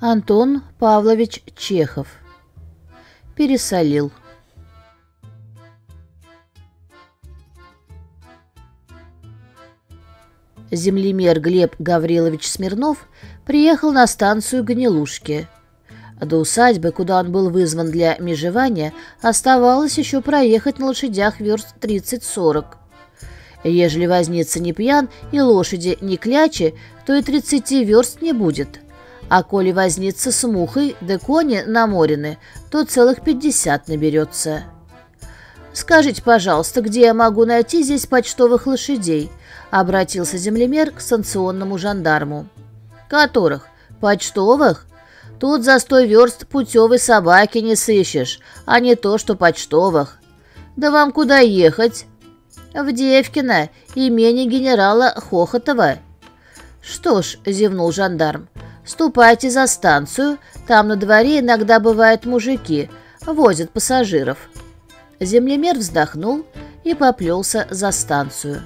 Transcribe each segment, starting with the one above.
Антон Павлович Чехов. Пересолил. Землемер Глеб Гаврилович Смирнов приехал на станцию Гнилушки. До усадьбы, куда он был вызван для межевания, оставалось еще проехать на лошадях верст 30-40. Ежели возница не пьян и лошади не клячи, то и 30 верст не будет – а коли вознится с мухой, да кони наморены, то целых пятьдесят наберется. «Скажите, пожалуйста, где я могу найти здесь почтовых лошадей?» — обратился землемер к станционному жандарму. «Которых? Почтовых? Тут за сто верст путевой собаки не сыщешь, а не то, что почтовых. Да вам куда ехать?» «В Девкино, имени генерала Хохотова». «Что ж», — зевнул жандарм, — Ступайте за станцию, там на дворе иногда бывают мужики, возят пассажиров». Землемер вздохнул и поплелся за станцию.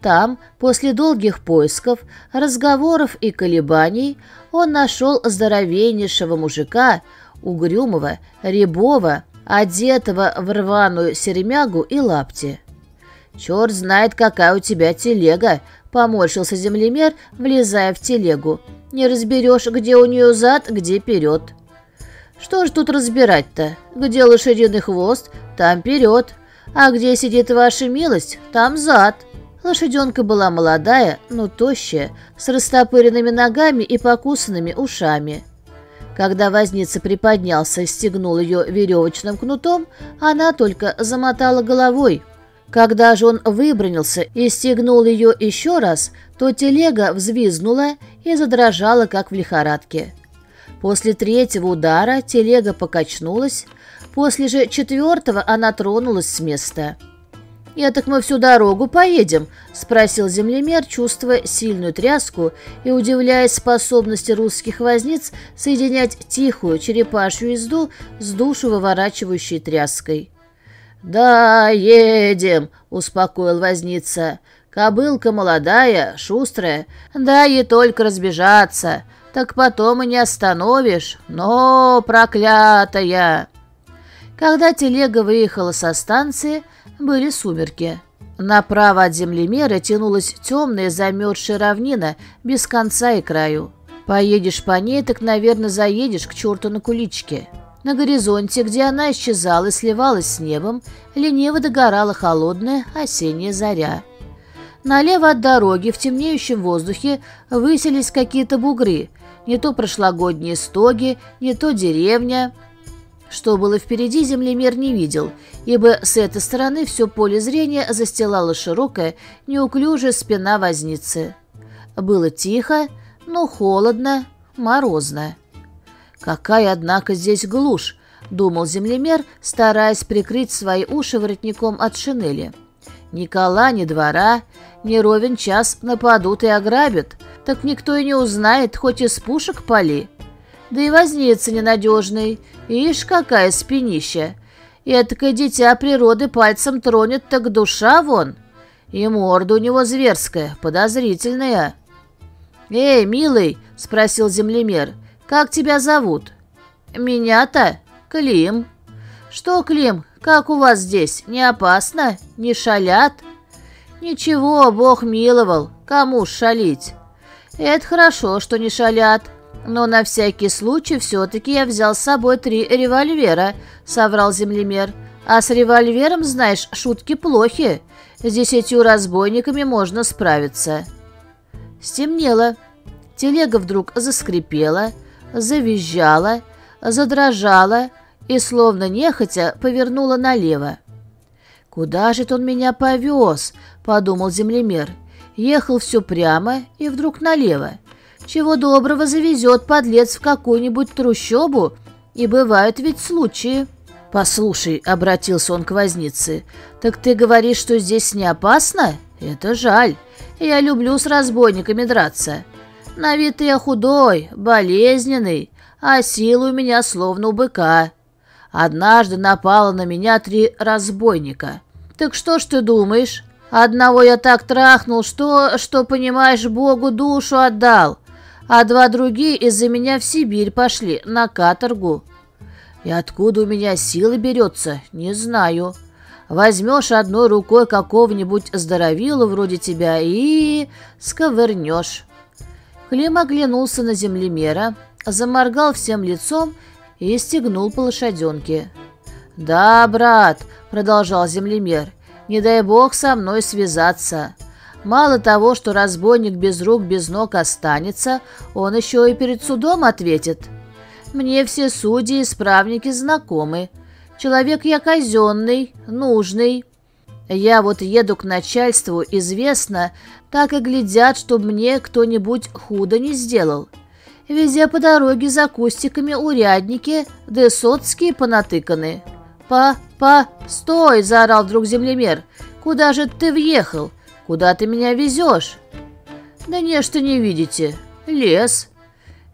Там, после долгих поисков, разговоров и колебаний, он нашел здоровеннейшего мужика, угрюмого, рябого, одетого в рваную сермягу и лапти. «Черт знает, какая у тебя телега!» — поморщился землемер, влезая в телегу. Не разберешь, где у нее зад, где вперед. Что ж тут разбирать-то? Где лошадиный хвост, там вперед. А где сидит ваша милость, там зад. Лошаденка была молодая, но тощая, с растопыренными ногами и покусанными ушами. Когда возница приподнялся и стегнул ее веревочным кнутом, она только замотала головой – когда же он выбронился и стегнул ее еще раз, то телега взвизгнула и задрожала, как в лихорадке. После третьего удара телега покачнулась, после же четвертого она тронулась с места. «Я так мы всю дорогу поедем?» – спросил землемер, чувствуя сильную тряску и удивляясь способности русских возниц соединять тихую черепашью езду с душу выворачивающей тряской. «Да, едем», — успокоил возница. «Кобылка молодая, шустрая, да ей только разбежаться, так потом и не остановишь, но проклятая». Когда телега выехала со станции, были сумерки. Направо от землемера тянулась темная замерзшая равнина без конца и краю. Поедешь по ней, так, наверное, заедешь к черту на куличке. На горизонте, где она исчезала и сливалась с небом, лениво догорала холодная осенняя заря. Налево от дороги в темнеющем воздухе высились какие-то бугры, не то прошлогодние стоги, не то деревня. Что было впереди, землемер не видел, ибо с этой стороны все поле зрения застилала широкая, неуклюжая спина возницы. Было тихо, но холодно, морозно. «Какая, однако, здесь глушь!» — думал землемер, стараясь прикрыть свои уши воротником от шинели. «Ни кола, ни двора, ни ровен час нападут и ограбят, так никто и не узнает, хоть из пушек пали. Да и возница ненадежный, ишь, какая спинища! Этакое дитя природы пальцем тронет, так душа вон!» И морда у него зверская, подозрительная. «Эй, милый!» — спросил землемер — «Как тебя зовут?» «Меня-то? Клим». «Что, Клим, как у вас здесь? Не опасно? Не шалят?» «Ничего, Бог миловал. Кому шалить?» «Это хорошо, что не шалят. Но на всякий случай все-таки я взял с собой три револьвера», — соврал землемер. «А с револьвером, знаешь, шутки плохи. С десятью разбойниками можно справиться». Стемнело. Телега вдруг заскрипела — завизжала, задрожала и, словно нехотя, повернула налево. «Куда же он меня повез?» — подумал землемер. Ехал все прямо и вдруг налево. Чего доброго завезет подлец в какую-нибудь трущобу, и бывают ведь случаи. «Послушай», — обратился он к вознице, — «так ты говоришь, что здесь не опасно? Это жаль. Я люблю с разбойниками драться. На вид я худой, болезненный, а силы у меня словно у быка. Однажды напало на меня три разбойника. Так что ж ты думаешь? Одного я так трахнул, что, что, понимаешь, Богу душу отдал. а два другие из-за меня в Сибирь пошли, на каторгу. И откуда у меня силы берется, не знаю. Возьмешь одной рукой какого-нибудь здоровила вроде тебя и... сковырнешь. Клим оглянулся на землемера, заморгал всем лицом и стегнул по лошаденке. «Да, брат», — продолжал землемер, — «не дай бог со мной связаться. Мало того, что разбойник без рук, без ног останется, он еще и перед судом ответит. Мне все судьи и справники знакомы. Человек я казенный, нужный. Я вот еду к начальству, известно, так и глядят, чтобы мне кто-нибудь худо не сделал. Везде по дороге за кустиками урядники, да соцкие понатыканы. «Па, па, стой!» – заорал вдруг землемер. «Куда же ты въехал? Куда ты меня везешь?» «Да не, что не видите. Лес».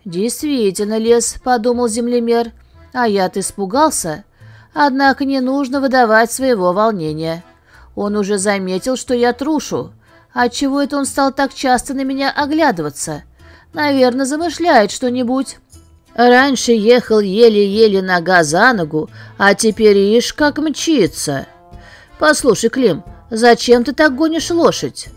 «Действительно лес», – подумал землемер. «А я-то испугался. Однако не нужно выдавать своего волнения. Он уже заметил, что я трушу. Отчего это он стал так часто на меня оглядываться? Наверное, замышляет что-нибудь». Раньше ехал еле-еле нога за ногу, а теперь ишь как мчится. Послушай, Клим, зачем ты так гонишь лошадь?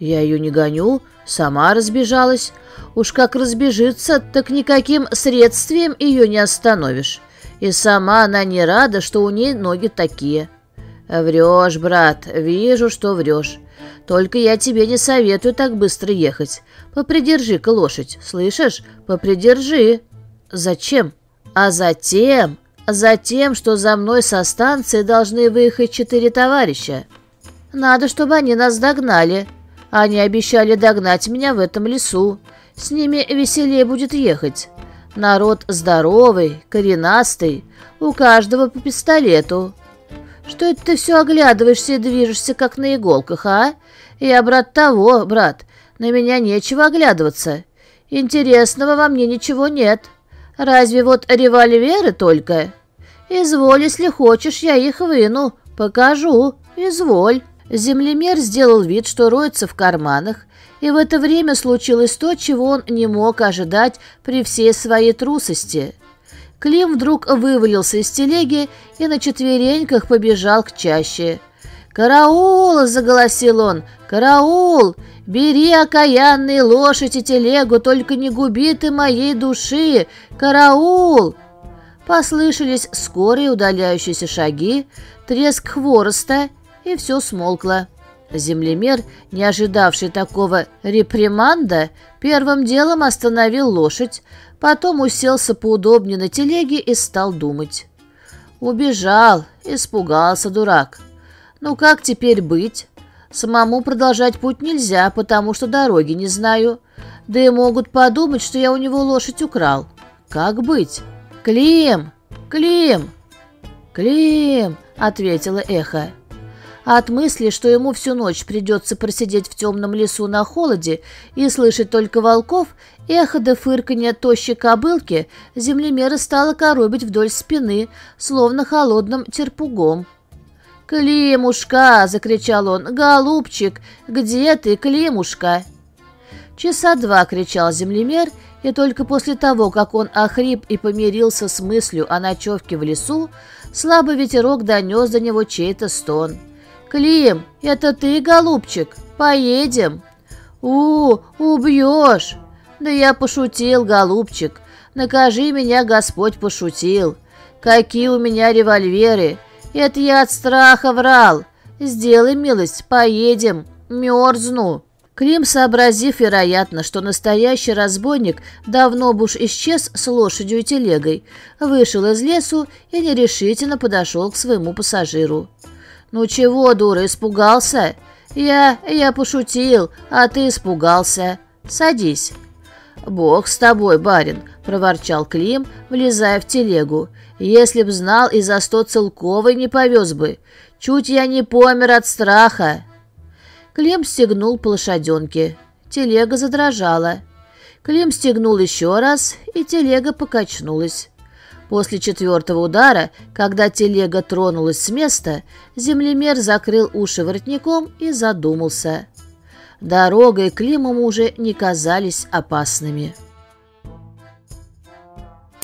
Я ее не гоню, сама разбежалась. Уж как разбежится, так никаким средствием ее не остановишь. И сама она не рада, что у ней ноги такие. Врешь, брат, вижу, что врешь. Только я тебе не советую так быстро ехать. Попридержи-ка лошадь, слышишь? Попридержи. Зачем? А затем, затем, что за мной со станции должны выехать четыре товарища. Надо, чтобы они нас догнали. Они обещали догнать меня в этом лесу. С ними веселее будет ехать. Народ здоровый, коренастый, у каждого по пистолету. Что это ты все оглядываешься и движешься, как на иголках, а? Я, брат, того, брат, на меня нечего оглядываться. Интересного во мне ничего нет». Разве вот револьверы только? Изволь, если хочешь, я их выну. Покажу. Изволь. Землемер сделал вид, что роется в карманах, и в это время случилось то, чего он не мог ожидать при всей своей трусости. Клим вдруг вывалился из телеги и на четвереньках побежал к чаще. «Караул!» — заголосил он. «Караул! Бери, окаянные лошадь и телегу, только не губи ты моей души! Караул!» Послышались скорые удаляющиеся шаги, треск хвороста, и все смолкло. Землемер, не ожидавший такого реприманда, первым делом остановил лошадь, потом уселся поудобнее на телеге и стал думать. Убежал, испугался дурак. Ну как теперь быть? Самому продолжать путь нельзя, потому что дороги не знаю. Да и могут подумать, что я у него лошадь украл. Как быть? Клим! Клим! Клим! ответила эхо. От мысли, что ему всю ночь придется просидеть в темном лесу на холоде и слышать только волков, эхо до фырканья тощей кобылки землемера стало коробить вдоль спины, словно холодным терпугом. «Климушка!» — закричал он. «Голубчик, где ты, Климушка?» Часа два кричал землемер, и только после того, как он охрип и помирился с мыслью о ночевке в лесу, слабый ветерок донес до него чей-то стон. «Клим, это ты, голубчик? Поедем!» «У, убьешь!» «Да я пошутил, голубчик. Накажи меня, Господь пошутил. Какие у меня револьверы! Это я от страха врал. Сделай милость, поедем. Мерзну». Клим, сообразив, вероятно, что настоящий разбойник давно бы уж исчез с лошадью и телегой, вышел из лесу и нерешительно подошел к своему пассажиру. «Ну чего, дура, испугался?» «Я... я пошутил, а ты испугался. Садись». «Бог с тобой, барин», — проворчал Клим, влезая в телегу. «Если б знал, и за сто целковой не повез бы. Чуть я не помер от страха». Клим стегнул по лошаденке. Телега задрожала. Клим стегнул еще раз, и телега покачнулась. После четвертого удара, когда телега тронулась с места, землемер закрыл уши воротником и задумался. Дорога и Климом уже не казались опасными.